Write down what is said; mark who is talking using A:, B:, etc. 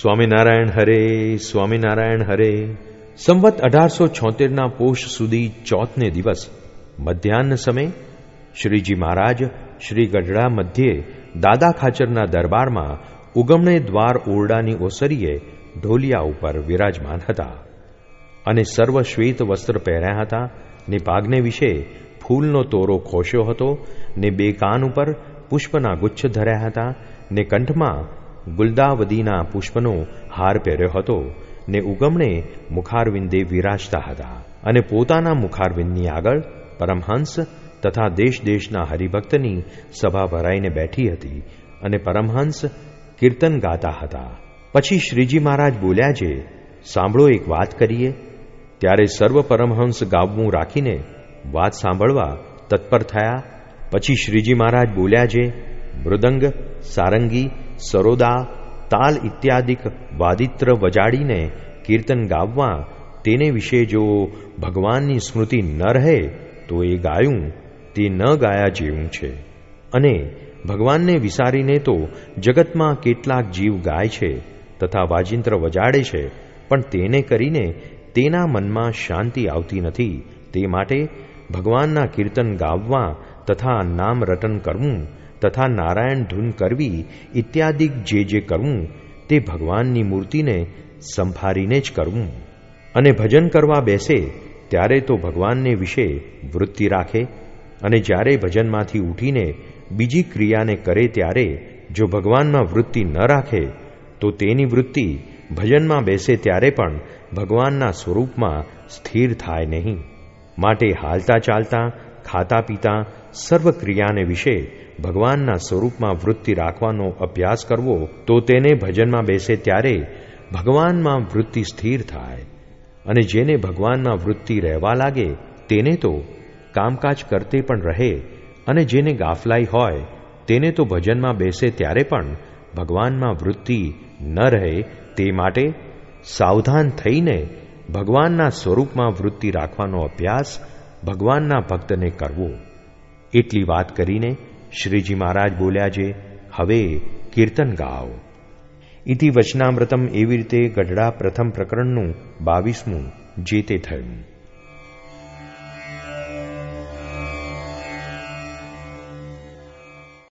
A: સ્વામિનારાયણ હરે સ્વામિનારાયણ હરે. સંવત અઢારસો છોતેરના પોષ સુધી ચોથને દિવસ, મધ્યાહન સમય શ્રીજી મહારાજ શ્રી ગઢડા મધ્યે દાદા ખાચરના દરબારમાં ઉગમણે દ્વાર ઓરડાની ઓસરીએ ઢોલિયા ઉપર વિરાજમાન હતા અને સર્વ શ્વેત વસ્ત્ર પહેર્યા હતા ને પાગને વિશે ફૂલનો તોરો ખોશ્યો હતો ને બે કાન ઉપર પુષ્પના ગુચ્છ ધર્યા હતા ને કંઠમાં ગુલદાવદીના પુષ્પનો હાર પહેર્યો હતો ને ઉગમણે મુખારવિંદે વિરાજતા હતા અને પોતાના મુખારવિંદની આગળ પરમહંસ તથા દેશ દેશના હરિભક્તની સભા ભરાઈને બેઠી હતી અને પરમહંસ કીર્તન ગાતા હતા. પછી શ્રીજી મહારાજ બોલ્યા છે, સાંભળો એક વાત કરીએ. ત્યારે સર્વ પરમહંસ ગાવવું રાખીને વાત સાંભળવા તત્પર થયા. પછી શ્રીજી મહારાજ બોલ્યા છે, મૃદંગ, સારંગી સરોદા, તાલ ઇત્યાદિક વાદિત્ર વજાડીને કીર્તન ગાવવા, તેને વિશે જો ભગવાનની સ્મૃતિ ન રહે, તો એ ગાયું તે ન ગાયા જેવું છે. અને ભગવાનને વિસારીને તો જગતમાં કેટલાક જીવ ગાય છે તથા વાજિંત્ર વજાડે છે, પણ તેને કરીને તેના મનમાં શાંતિ આવતી નથી. તે માટે ભગવાનના કીર્તન ગાવવા તથા નામ રટન કરવું તથા નારાયણ ધૂન કરવી ઇત્યાદિક જે જે કરવું તે ભગવાનની મૂર્તિને સંભારીને જ કરવું. અને ભજન કરવા બેસે ત્યારે તો ભગવાનને વિશે વૃત્તિ રાખે અને જ્યારે ભજનમાંથી ઉઠીને બીજી ક્રિયાને કરે ત્યારે જો ભગવાનમાં વૃત્તિ ન રાખે, તો તેની વૃત્તિ ભજનમાં બેસે ત્યારે પણ ભગવાનના સ્વરૂપમાં સ્થિર થાય નહીં. માટે હાલતા ચાલતા ખાતા પીતા સર્વ ક્રિયાને વિશે ભગવાનના સ્વરૂપમાં વૃત્તિ રાખવાનો અભ્યાસ કરવો, તો તેને ભજનમાં બેસે ત્યારે ભગવાનમાં વૃત્તિ સ્થિર થાય અને જેને ભગવાનમાં વૃત્તિ રહેવા લાગે, તેને તો કામકાજ કરતે પણ રહે અને જેને ગાફલાઈ હોય, તેને તો ભજનમાં બેસે ત્યારે પણ ભગવાનમાં વૃત્તિ ન રહે, તે માટે સાવધાન થઈને ભગવાનના સ્વરૂપમાં વૃત્તિ રાખવાનો અભ્યાસ ભગવાનના ભક્તને કરવો. એટલી વાત કરીને શ્રીજી મહારાજ બોલ્યા છે, હવે કીર્તન ગાઓ. ઇતિ વચનામૃતમ એવી રીતે ગઢડા પ્રથમ પ્રકરણનું બાવીસમું જે તે થયું.